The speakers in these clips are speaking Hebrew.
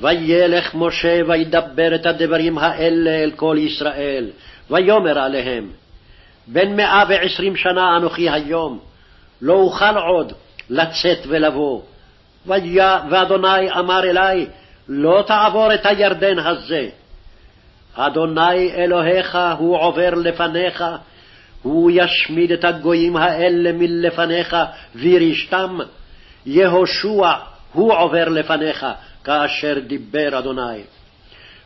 וילך משה וידבר את הדברים האלה אל כל ישראל, ויאמר עליהם, בן מאה ועשרים שנה אנוכי היום, לא אוכל עוד לצאת ולבוא. ואדוני אמר אלי, לא תעבור את הירדן הזה. אדוני אלוהיך הוא עובר לפניך, הוא ישמיד את הגויים האלה מלפניך וירשתם. יהושע הוא עובר לפניך, כאשר דיבר אדוני.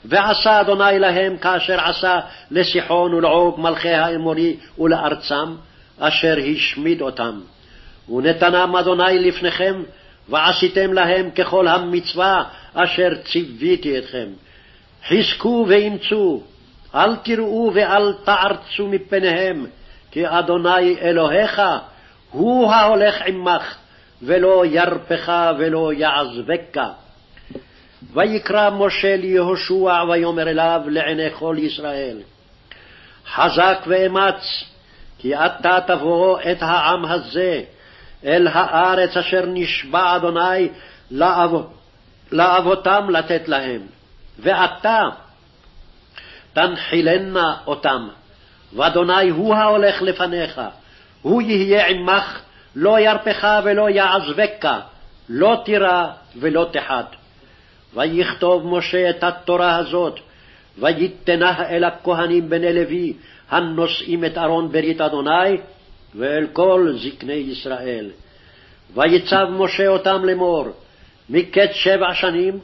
ועשה אדוני להם כאשר עשה לסיחון ולעוג מלכי האמורי ולארצם, אשר השמיד אותם. ונתנם אדוני לפניכם, ועשיתם להם ככל המצווה אשר ציוויתי אתכם. חזקו ואמצו, אל תראו ואל תערצו מפניהם, כי אדוני אלוהיך הוא ההולך עמך, ולא ירפך ולא יעזבך. ויקרא משה ליהושע ויאמר אליו לעיני כל ישראל, חזק ואמץ, כי אתה תבוא את העם הזה אל הארץ אשר נשבע אדוני לאב, לאבותם לתת להם, ואתה תנחילנה אותם, ואדוני הוא ההולך לפניך, הוא יהיה עמך, לא ירפך ולא יעזבך, לא תירא ולא תחת. ויכתוב משה את התורה הזאת, ויתנה אל הכהנים בני לוי, הנושאים את ארון ברית אדוני, ואל כל זקני ישראל. ויצב משה אותם לאמור, מקץ שבע שנים,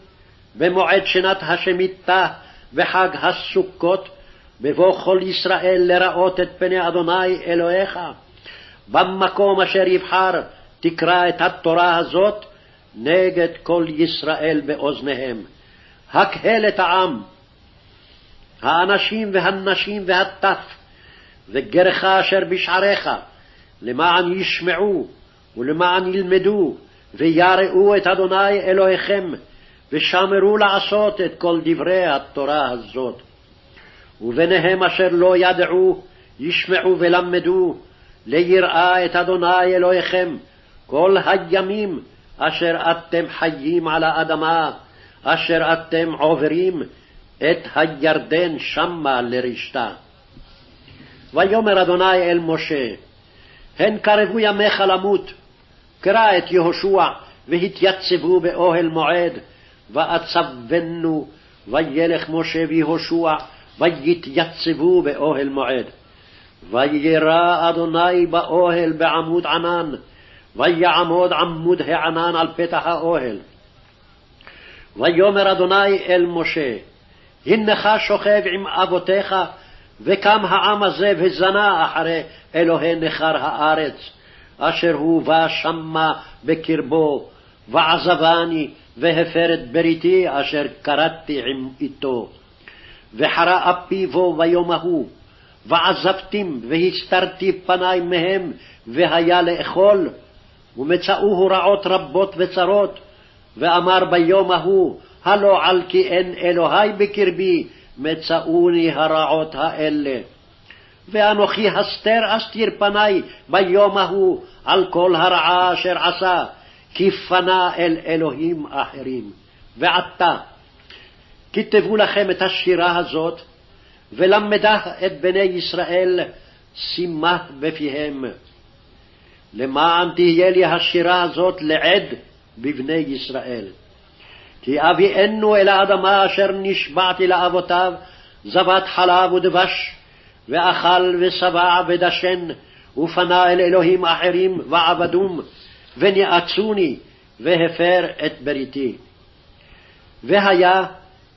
במועד שנת השמיטה וחג הסוכות, בבוא כל ישראל לראות את פני אדוני אלוהיך. במקום אשר יבחר תקרא את התורה הזאת נגד כל ישראל באוזניהם. הקהל את העם, האנשים והנשים והטף, וגרך אשר בשעריך, למען ישמעו ולמען ילמדו, ויראו את אדוני אלוהיכם, ושמרו לעשות את כל דברי התורה הזאת. וביניהם אשר לא ידעו, ישמעו ולמדו, ליראה את אדוני אלוהיכם. כל הימים אשר אתם חיים על האדמה, אשר אתם עוברים את הירדן שמה לרשתה. ויאמר אדוני אל משה, הן קרבו ימיך למות, קרא את יהושע, והתייצבו באוהל מועד, ואצבנו, וילך משה ויהושע, ויתייצבו באוהל מועד. וירא אדוני באוהל בעמוד ענן, ויעמוד עמוד הענן על פתח האוהל. ויאמר אדוני אל משה, הנך שוכב עם אבותיך, וקם העם הזה וזנה אחרי אלוהי נכר הארץ, אשר הוא בא שמה בקרבו, ועזבני והפר את בריתי אשר כרתתי עם איתו. וחרה אפי בו ביום ההוא, ועזבתים והסתרתי פני מהם, והיה לאכול, ומצאוהו רעות רבות וצרות, ואמר ביום ההוא, הלא על כי אין אלוהי בקרבי, מצאוני הרעות האלה. ואנוכי הסתר אסתיר פני ביום ההוא על כל הרעה אשר עשה, כי פנה אל אלוהים אחרים. ועתה, כתבו לכם את השירה הזאת, ולמדה את בני ישראל, שימה בפיהם. למען תהיה לי השירה הזאת לעד בבני ישראל. כי אביאנו אל האדמה אשר נשבעתי לאבותיו, זבת חלב ודבש, ואכל ושבע ודשן, ופנה אל אלוהים אחרים ועבדום, ונאצוני, והפר את בריתי. והיה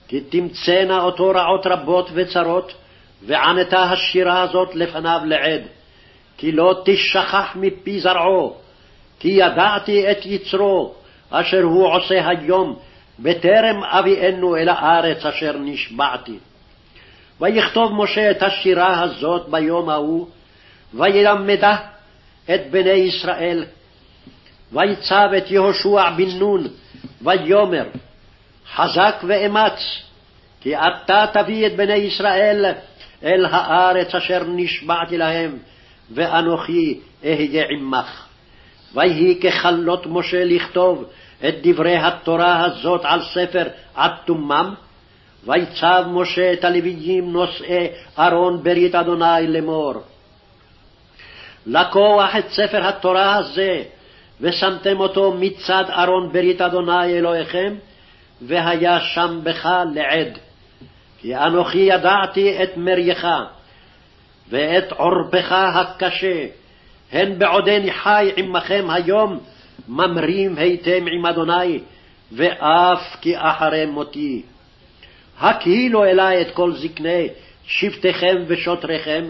כי תמצאנה אותו רעות רבות וצרות, וענתה השירה הזאת לפניו לעד. כי לא תשכח מפי זרעו, כי ידעתי את יצרו, אשר הוא עושה היום, בטרם אביאנו אל הארץ אשר נשבעתי. ויכתוב משה את השירה הזאת ביום ההוא, וילמדה את בני ישראל. ויצב את יהושע בן נון, ויאמר, חזק ואמץ, כי אתה תביא את בני ישראל אל הארץ אשר נשבעתי להם, ואנוכי אהיה עמך. ויהי ככלות משה לכתוב, את דברי התורה הזאת על ספר עד תומם? ויצב משה את הלוויים נושאי ארון ברית אדוני לאמור. לקוח את ספר התורה הזה, ושמתם אותו מצד ארון ברית אדוני אלוהיכם, והיה שם בך לעד. כי אנוכי ידעתי את מרייך, ואת עורפך הקשה, הן בעודני חי עמכם היום, ממרים הייתם עם אדוני, ואף כי אחרי מותי. הקהילו אלי את כל זקני שבטיכם ושוטריכם,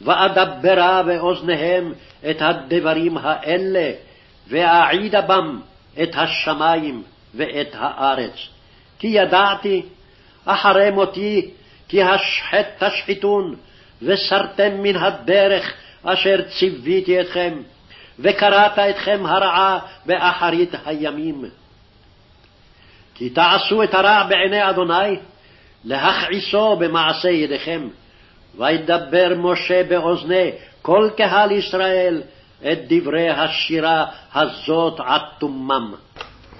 ואדברה באוזניהם את הדברים האלה, ואעידה בם את השמים ואת הארץ. כי ידעתי אחרי מותי, כי השחט תשחיתון, וסרתם מן הדרך אשר ציוויתי אתכם, וקראת אתכם הרעה באחרית הימים. כי תעשו את הרע בעיני אדוני, להכעיסו במעשה ידיכם. וידבר משה באוזני כל קהל ישראל את דברי השירה הזאת עד תומם.